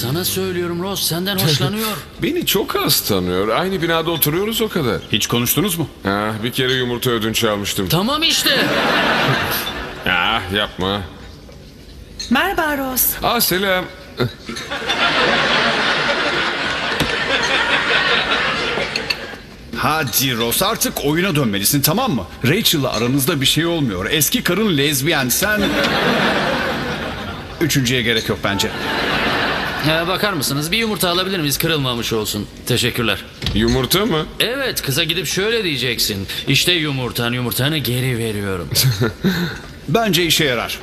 Sana söylüyorum Ross senden hoşlanıyor. Beni çok az tanıyor. Aynı binada oturuyoruz o kadar. Hiç konuştunuz mu? Ha, bir kere yumurta ödünç almıştım. tamam işte. Ah yapma. Merhaba Ross. Aa selam. Hadi Ross artık oyuna dönmelisin tamam mı? Rachel'la aranızda bir şey olmuyor. Eski karın lezbiyen sen... Üçüncüye gerek yok bence. Ha, bakar mısınız bir yumurta alabilir miyiz kırılmamış olsun. Teşekkürler. Yumurta mı? Evet kıza gidip şöyle diyeceksin. İşte yumurtan yumurtanı geri veriyorum. Bence işe yarar.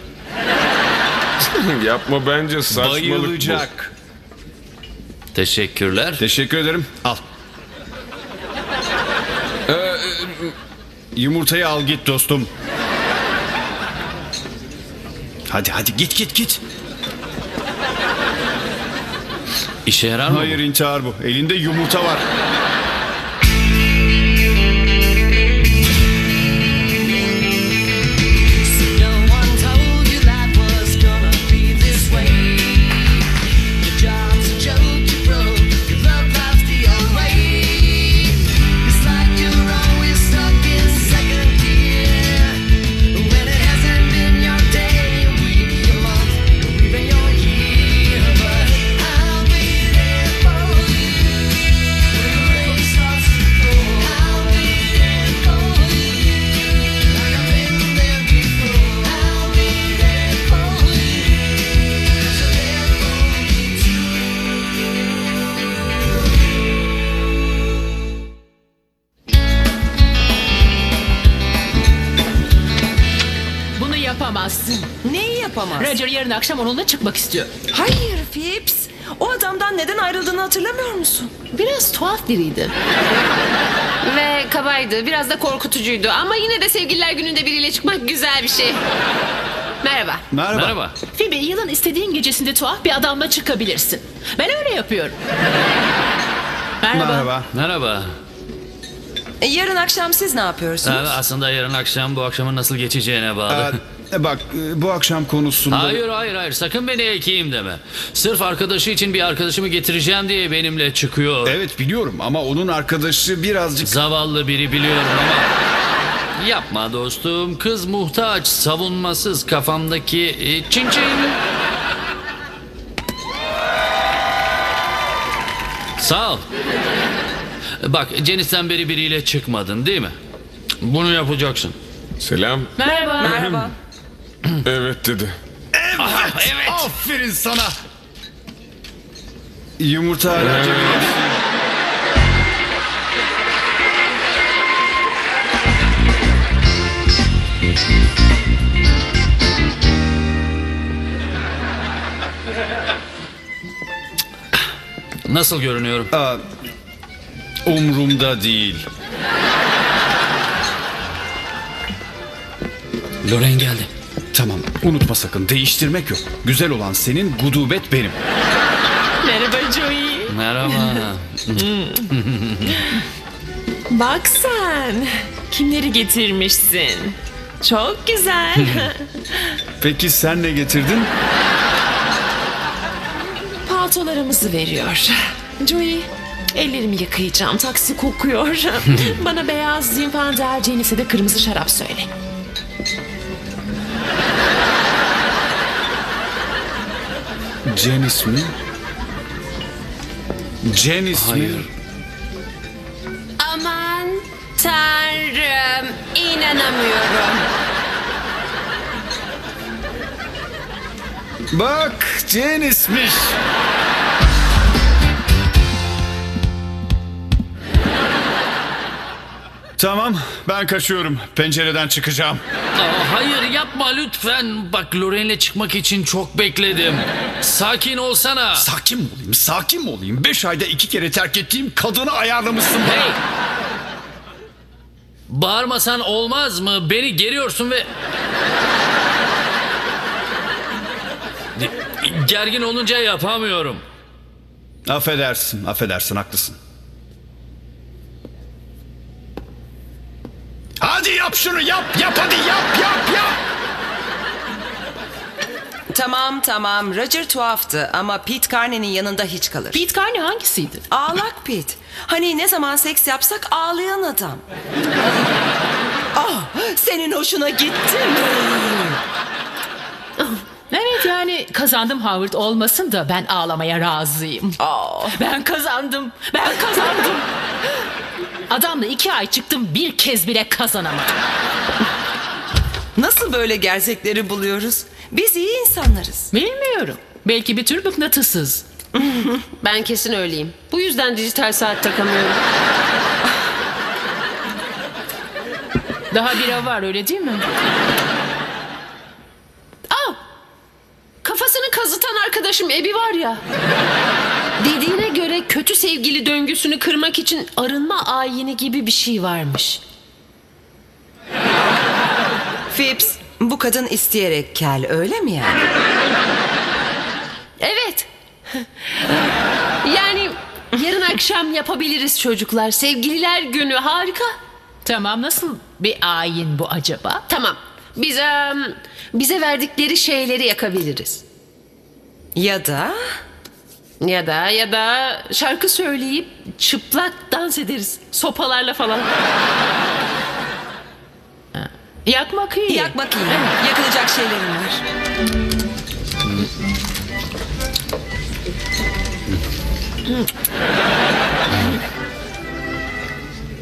yapma bence saçmalık bu. Bayılacak. Teşekkürler. Teşekkür ederim. Al. Ee, e, yumurtayı al git dostum. Hadi hadi git git git. İşe yarar mı? Hayır intihar bu. Elinde yumurta var. Akşam onunla çıkmak istiyor. Hayır Phipps. O adamdan neden ayrıldığını hatırlamıyor musun? Biraz tuhaf biriydi. Ve kabaydı. Biraz da korkutucuydu. Ama yine de sevgililer gününde biriyle çıkmak güzel bir şey. Merhaba. Merhaba. Merhaba. Phoebe yılın istediğin gecesinde tuhaf bir adamla çıkabilirsin. Ben öyle yapıyorum. Merhaba. Merhaba. Merhaba. E, Yarın akşam siz ne yapıyorsunuz? Ha, aslında yarın akşam bu akşamın nasıl geçeceğine bağlı. Ee, bak e, bu akşam konusunda... Hayır hayır hayır sakın beni ekeyim deme. Sırf arkadaşı için bir arkadaşımı getireceğim diye benimle çıkıyor. Evet biliyorum ama onun arkadaşı birazcık... Zavallı biri biliyorum ama... Yapma dostum. Kız muhtaç, savunmasız kafamdaki e, çin çin. Sağ ol. Bak Ceniz'den beri biriyle çıkmadın değil mi? Bunu yapacaksın. Selam. Merhaba. Merhaba. Evet dedi. evet. Aferin sana. Yumurta hala cebimde. Nasıl görünüyorum? Umrumda değil. Loren geldi. Tamam unutma sakın değiştirmek yok. Güzel olan senin gudubet benim. Merhaba Joey. Merhaba. Bak sen. Kimleri getirmişsin? Çok güzel. Peki sen ne getirdin? Paltolarımızı veriyor. Joey, ellerimi yıkayacağım. Taksi kokuyor. Bana beyaz zinfandel, Janice'e de kırmızı şarap söyle. Janice mi? Janice mi? Hayır. Aman tanrım. inanamıyorum. Bak Janice'miş. Tamam ben kaçıyorum. Pencereden çıkacağım. Aa, hayır yapma lütfen. Bak Loren'le çıkmak için çok bekledim. Sakin olsana. Sakin mi olayım? Sakin mi olayım? Beş ayda iki kere terk ettiğim kadını ayarlamışsın bana. Hey! Bağırmasan olmaz mı? Beni geriyorsun ve... Gergin olunca yapamıyorum. Affedersin, affedersin, haklısın. Hadi yap şunu yap, yap hadi yap, yap, yap. Tamam tamam Roger tuhaftı ama Pete Carney'nin yanında hiç kalır. Pete Carney hangisiydi? Ağlak Pete. Hani ne zaman seks yapsak ağlayan adam. Ah, senin hoşuna gitti mi? Evet yani kazandım Howard olmasın da ben ağlamaya razıyım. Aa, Ben kazandım. Ben kazandım. Adamla iki ay çıktım bir kez bile kazanamadım. nasıl böyle gerçekleri buluyoruz? Biz iyi insanlarız. Bilmiyorum. Belki bir tür mıknatısız. Ben kesin öyleyim. Bu yüzden dijital saat takamıyorum. Daha bira var öyle değil mi? Aa! Kafasını kazıtan arkadaşım Ebi var ya. Dediğine göre kötü sevgili döngüsünü kırmak için arınma ayini gibi bir şey varmış. Phipps, bu kadın isteyerek kel öyle mi yani? Evet. yani yarın akşam yapabiliriz çocuklar. Sevgililer günü harika. Tamam nasıl bir ayin bu acaba? Tamam. Biz em, bize verdikleri şeyleri yakabiliriz. Ya da Ya da ya da şarkı söyleyip çıplak dans ederiz. Sopalarla falan. Yakmak iyi. yakmak iyi. Yakılacak şeylerim var.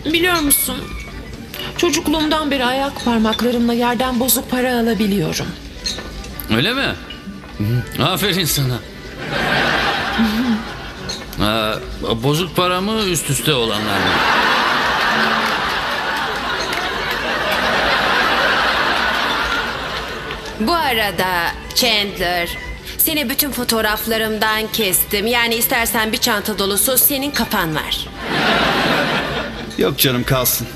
Biliyor musun? Çocukluğumdan beri ayak parmaklarımla yerden bozuk para alabiliyorum. Öyle mi? Hı, Aferin sana. Aa, bozuk para mı üst üste olanlar mı? Bu arada Chandler, seni bütün fotoğraflarımdan kestim. Yani istersen bir çanta dolusu senin kafan var. Yok canım kalsın.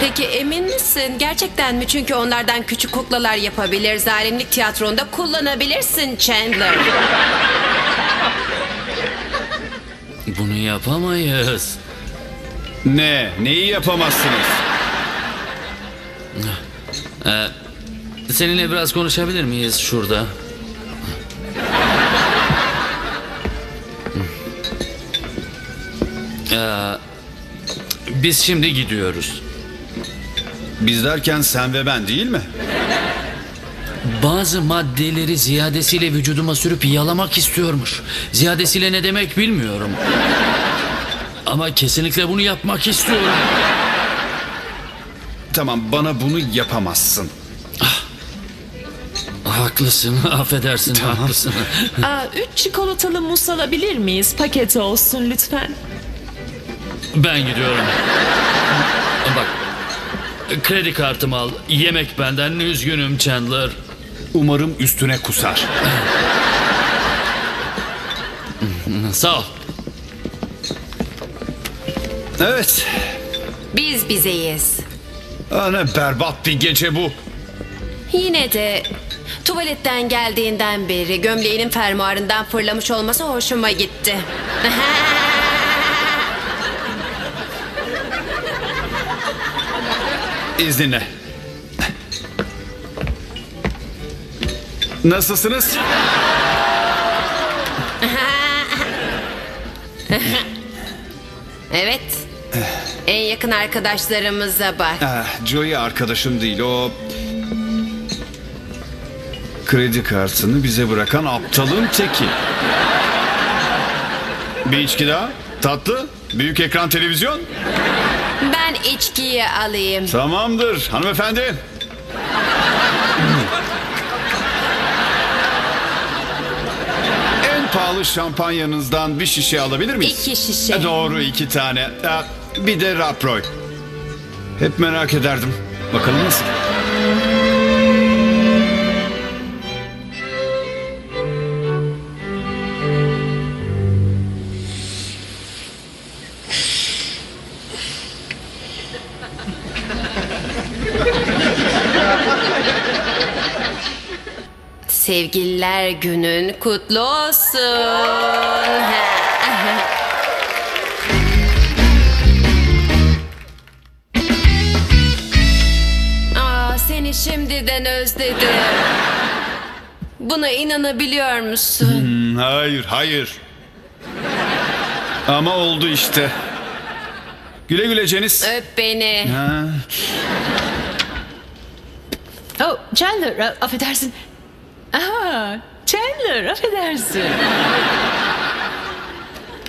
Peki emin misin? Gerçekten mi? Çünkü onlardan küçük kuklalar yapabilir. Zalimlik tiyatronda kullanabilirsin Chandler. Bunu yapamayız. Ne? Neyi yapamazsınız? Seninle biraz konuşabilir miyiz şurada? Ee, biz şimdi gidiyoruz. Biz derken sen ve ben değil mi? Bazı maddeleri ziyadesiyle vücuduma sürüp yalamak istiyormuş. Ziyadesiyle ne demek bilmiyorum. Ama kesinlikle bunu yapmak istiyorum. Tamam bana bunu yapamazsın. Haklısın, affedersin, haklısın. Aa, üç çikolatalı mus alabilir miyiz? Paket olsun lütfen. Ben gidiyorum. Bak, kredi kartımı al. Yemek benden. Üzgünüm Chandler. Umarım üstüne kusar. Sağ ol. Evet. Biz bizeyiz. Aa, ne berbat bir gece bu. Yine de tuvaletten geldiğinden beri gömleğinin fermuarından fırlamış olması hoşuma gitti. İzninle. Nasılsınız? evet. En yakın arkadaşlarımıza bak. Ah, Joey arkadaşım değil o. Kredi kartını bize bırakan aptalın teki. Bir içki daha. Tatlı. Büyük ekran televizyon. Ben içkiyi alayım. Tamamdır hanımefendi. en pahalı şampanyanızdan bir şişe alabilir miyiz? İki şişe. E, Doğru iki tane. E, Bir de Raproy. Hep merak ederdim. Bakalım nasıl? Sevgililer günün kutlu olsun. Aa, seni şimdiden özledim. Buna inanabiliyor musun? Hmm, Hayır, hayır. Ama oldu işte. Güle güle Cenis. Öp beni. Ha. Oh Chandler affedersin. Aa, Chandler affedersin.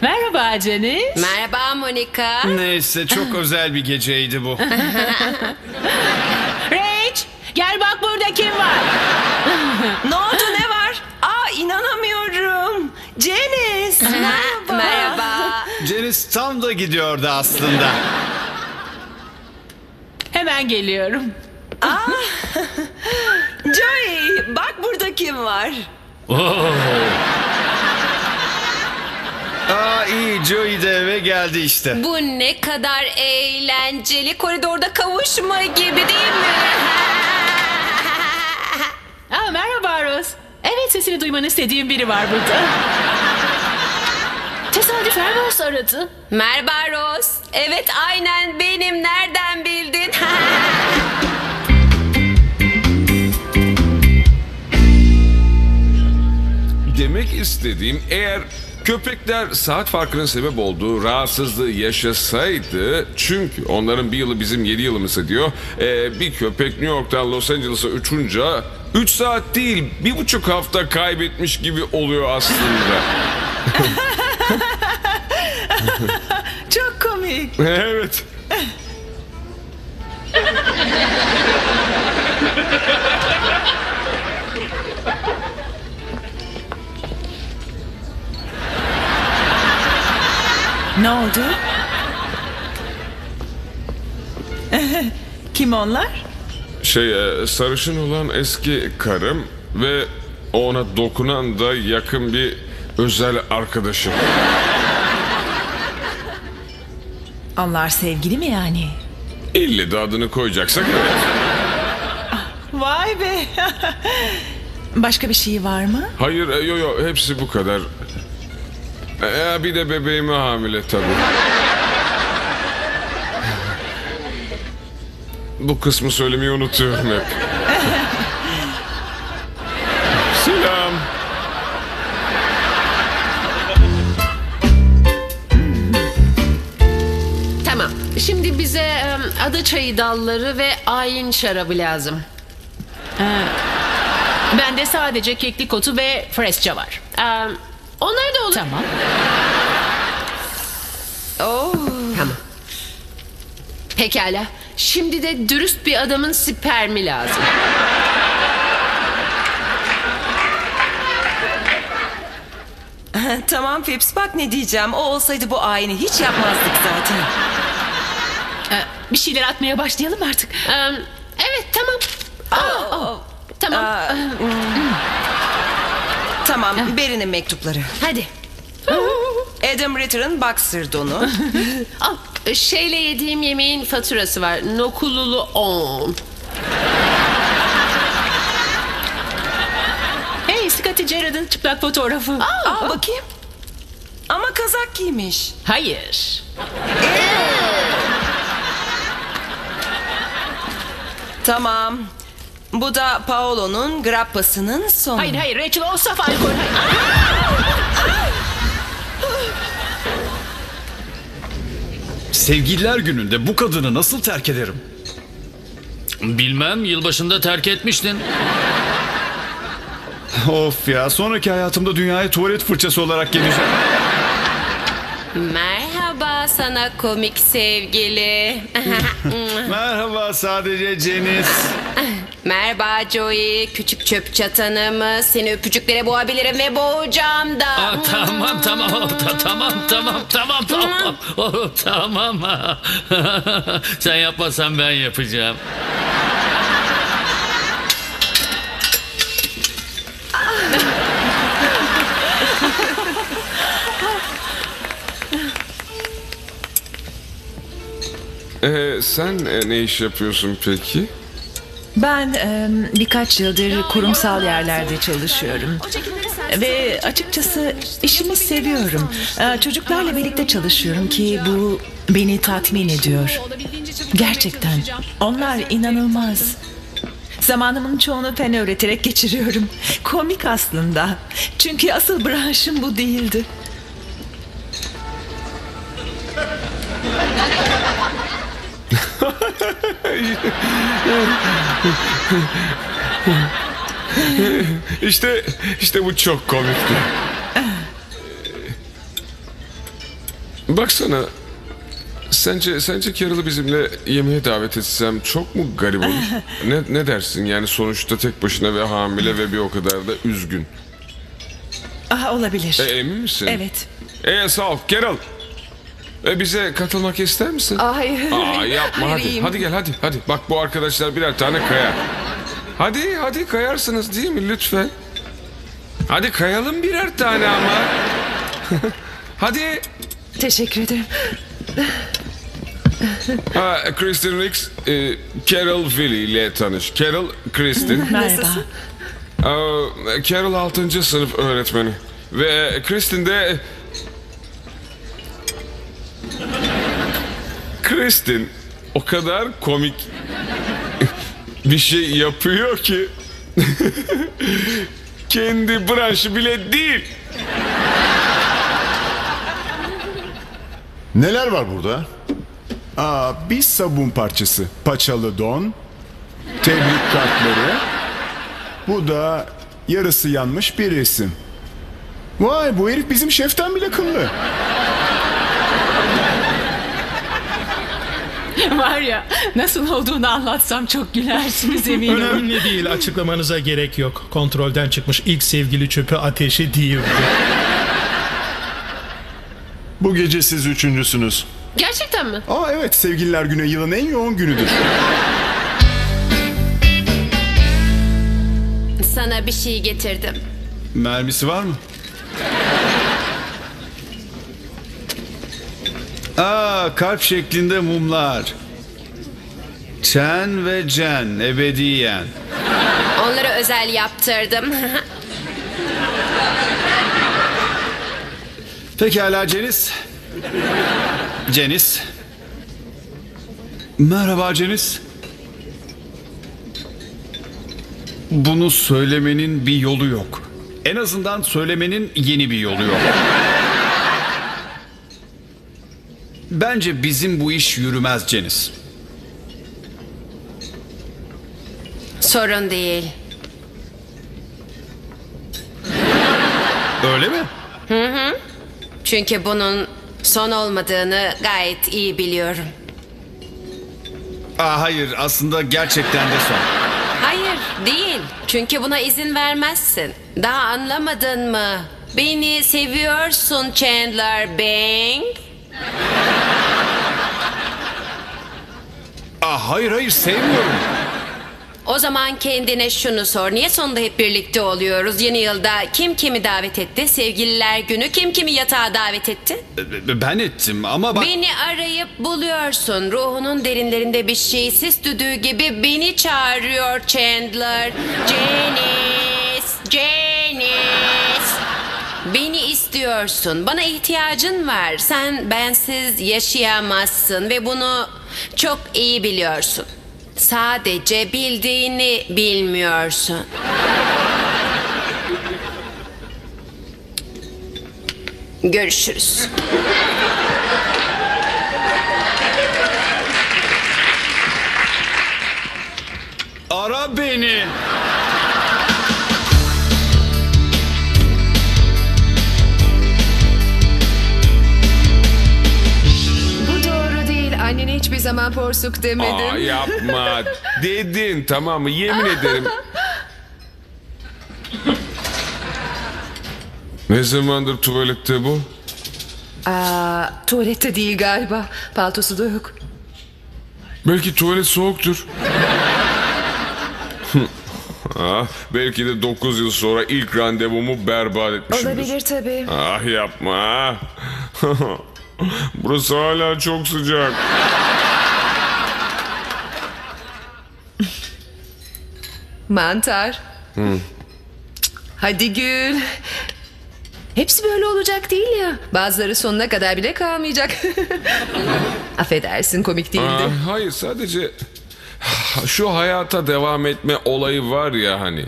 Merhaba Janice. Merhaba Monica. Neyse çok özel bir geceydi bu. Rach gel bak burada kim var. Ne oldu ne var? Aa inanamıyorum. Janice merhaba. Merhaba. Cenis tam da gidiyordu aslında. Hemen geliyorum. Joey bak burada kim var? Aa iyi Joey de eve geldi işte. Bu ne kadar eğlenceli. Koridorda kavuşma gibi değil mi? Aa, merhaba Rose. Evet sesini duymanı istediğim biri var burada. Tesadüfen Rose aradı. Merhaba Rose. Evet aynen benim. Nereden bildin? Demek istediğim eğer köpekler saat farkının sebep olduğu rahatsızlığı yaşasaydı çünkü onların bir yılı bizim yedi yılımız ediyor. Ee, bir köpek New York'tan Los Angeles'a uçunca 3 saat değil bir buçuk hafta kaybetmiş gibi oluyor aslında. Çok komik. evet. Ne oldu? Kim onlar? Şey e, sarışın olan eski karım ve ona dokunan da yakın bir özel arkadaşım. Onlar sevgili mi yani? İlle de adını koyacaksak evet. Vay be. Başka bir şey var mı? Hayır, e, yo yo hepsi bu kadar. E, bir de bebeğime hamile tabii. Bu kısmı söylemeyi unutuyorum hep. Selam. Tamam. Şimdi bize em, adı çayı dalları ve ayin şarabı lazım. Bende sadece keklik otu ve fresça var. Em, onlar da olur. Tamam. Tamam. Pekala. Şimdi de dürüst bir adamın spermi lazım. tamam Phipps bak ne diyeceğim. O olsaydı bu ayini hiç yapmazdık zaten. Ee, bir şeyler atmaya başlayalım artık. Em, evet tamam. Aa, Tamam. Tamam Beri'nin mektupları. Hadi. Adam Ritter'ın boxer donu. Al. Şeyle yediğim yemeğin faturası var. Nokululu 10. Hey Scotty Gerrard'ın çıplak fotoğrafı. Aa bakayım. Ama kazak giymiş. Hayır. Tamam. Bu da Paolo'nun grappasının sonu. Hayır hayır Rachel o saf alkol. Hayır. Sevgililer gününde bu kadını nasıl terk ederim? Bilmem yılbaşında terk etmiştin. Of ya sonraki hayatımda dünyaya tuvalet fırçası olarak geleceğim. Merhaba sana komik sevgili. Merhaba sadece Cenis. Merhaba Joey. Küçük çöp çatanımı. Seni öpücüklere boğabilirim ve boğacağım da. Aa, tamam tamam oh, ta- tamam tamam tamam tamam Oh, tamam sen yapmasan ben yapacağım. E, sen e, ne iş yapıyorsun peki? Ben e, birkaç yıldır kurumsal yerlerde çalışıyorum. Ve açıkçası işimi seviyorum. Çocuklarla birlikte çalışıyorum ki bu beni tatmin ediyor. Gerçekten. Onlar inanılmaz. Zamanımın çoğunu fen öğreterek geçiriyorum. Komik aslında. Çünkü asıl branşım bu değildi. İşte işte bu çok komikti. Baksana. Sence sence Carol'ı bizimle yemeğe davet etsem çok mu garip olur? ne ne dersin? Yani sonuçta tek başına ve hamile ve bir o kadar da üzgün. Ah olabilir. E, emin misin? Evet. E sağ ol Carol. E, bize katılmak ister misin? Hayır. Aa yapma Hayır, hadi. iyiyim. Hadi gel hadi hadi. Bak bu arkadaşlar birer tane kayar. Hadi hadi kayarsınız değil mi lütfen? Hadi kayalım birer tane ama. hadi. Teşekkür ederim. Ha, Kristen Ricks, e, Carol Philly ile tanış. Carol, Kristen. Merhaba. Aa, Carol 6. sınıf öğretmeni. Ve Kristen de... Kristen o kadar komik bir şey yapıyor ki kendi branşı bile değil. Neler var burada? Aa, bir sabun parçası. Paçalı don. Tebrik kartları. Bu da yarısı yanmış bir resim. Vay bu herif bizim şeften bile kıllı. Var ya nasıl olduğunu anlatsam çok gülersiniz eminim. Önemli değil açıklamanıza gerek yok. Kontrolden çıkmış ilk sevgili çöpü ateşi değildi. Bu gece siz üçüncüsünüz. Gerçekten mi? Aa evet sevgililer günü yılın en yoğun günüdür. Sana bir şey getirdim. Mermisi var mı? Aa, kalp şeklinde mumlar. Chen ve Jen ebediyen. Onları özel yaptırdım. Pekala Cenis. Cenis. Merhaba Cenis. Bunu söylemenin bir yolu yok. En azından söylemenin yeni bir yolu yok. Bence bizim bu iş yürümez Cenis. Sorun değil. Öyle mi? Çünkü bunun son olmadığını gayet iyi biliyorum. Aa, hayır aslında gerçekten de son. Hayır, değil. Çünkü buna izin vermezsin. Daha anlamadın mı? Beni seviyorsun Chandler Bing. Aa, hayır hayır sevmiyorum. O zaman kendine şunu sor. Niye sonunda hep birlikte oluyoruz? Yeni yılda kim kimi davet etti? Sevgililer günü kim kimi yatağa davet etti? Ben ettim ama bak... Beni arayıp buluyorsun. Ruhunun derinlerinde bir şey sis düdüğü gibi beni çağırıyor Chandler. Janice, Janice. Beni istiyorsun. Bana ihtiyacın var. Sen bensiz yaşayamazsın ve bunu çok iyi biliyorsun. Sadece bildiğini bilmiyorsun. Görüşürüz. Ara beni. Annene hiçbir zaman porsuk demedim. Aa yapma dedin tamam mı yemin ederim. ne zamandır tuvalette bu? Aa, tuvalette değil galiba. Paltosu da yok. Belki tuvalet soğuktur. ah, belki de 9 yıl sonra ilk randevumu berbat etmişimdir. Olabilir tabii. Ah yapma. Burası hala çok sıcak. Mantar. Hadi gül. Hepsi böyle olacak değil ya. Bazıları sonuna kadar bile kalmayacak. Affedersin komik değildi. Ah, hayır sadece şu hayata devam etme olayı var ya hani.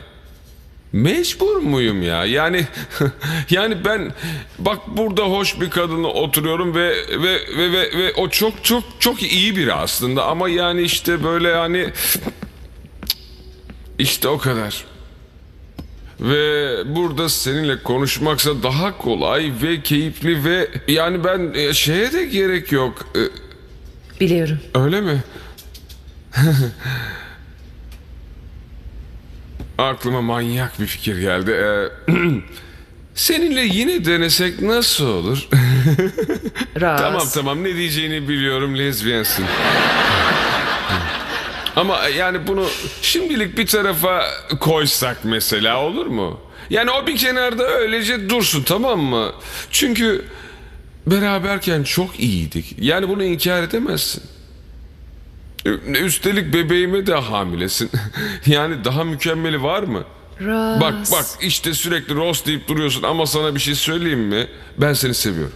Mecbur muyum ya? Yani yani ben bak burada hoş bir kadınla oturuyorum ve ve ve ve, ve o çok çok çok iyi biri aslında ama yani işte böyle hani işte o kadar. Ve burada seninle konuşmaksa daha kolay ve keyifli ve yani ben e, şeye de gerek yok. E, Biliyorum. Öyle mi? Aklıma manyak bir fikir geldi. Ee, seninle yine denesek nasıl olur? Raz. tamam tamam ne diyeceğini biliyorum lezbiyensin. Ama yani bunu şimdilik bir tarafa koysak mesela olur mu? Yani o bir kenarda öylece dursun tamam mı? Çünkü beraberken çok iyiydik. Yani bunu inkar edemezsin. Üstelik bebeğime de hamilesin. yani daha mükemmeli var mı? Raz. Bak bak işte sürekli Ross deyip duruyorsun ama sana bir şey söyleyeyim mi? Ben seni seviyorum.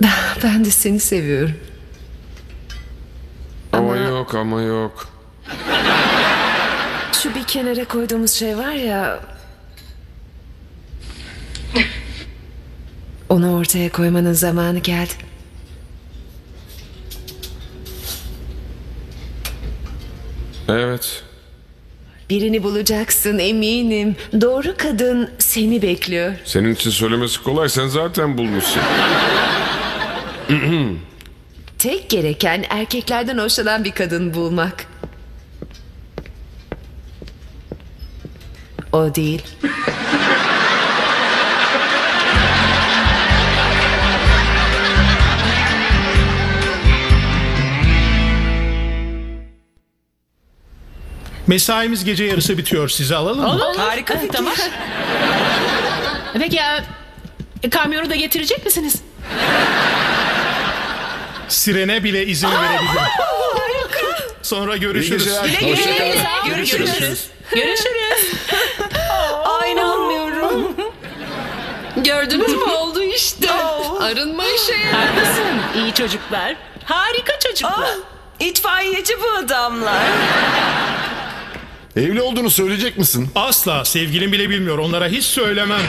Ben de seni seviyorum. Ama yok ama yok. Şu bir kenara koyduğumuz şey var ya... Onu ortaya koymanın zamanı geldi. Evet. Birini bulacaksın eminim. Doğru kadın seni bekliyor. Senin için söylemesi kolay. Sen zaten bulmuşsun. Tek gereken erkeklerden hoşlanan bir kadın bulmak. O değil. Mesaimiz gece yarısı bitiyor. Sizi alalım mı? Harika fikir. Tamam. Peki ya kamyonu da getirecek misiniz? Sirene bile izin verebilirim. Sonra görüşürüz. Görüşürüz. Görüşürüz. Ay inanmıyorum. Gördünüz mü oldu işte. Arınma işe yaradı. Haklısın. İyi çocuklar. Harika çocuklar. Ah, itfaiyeci bu adamlar. Evli olduğunu söyleyecek misin? Asla sevgilim bile bilmiyor. Onlara hiç söylemem.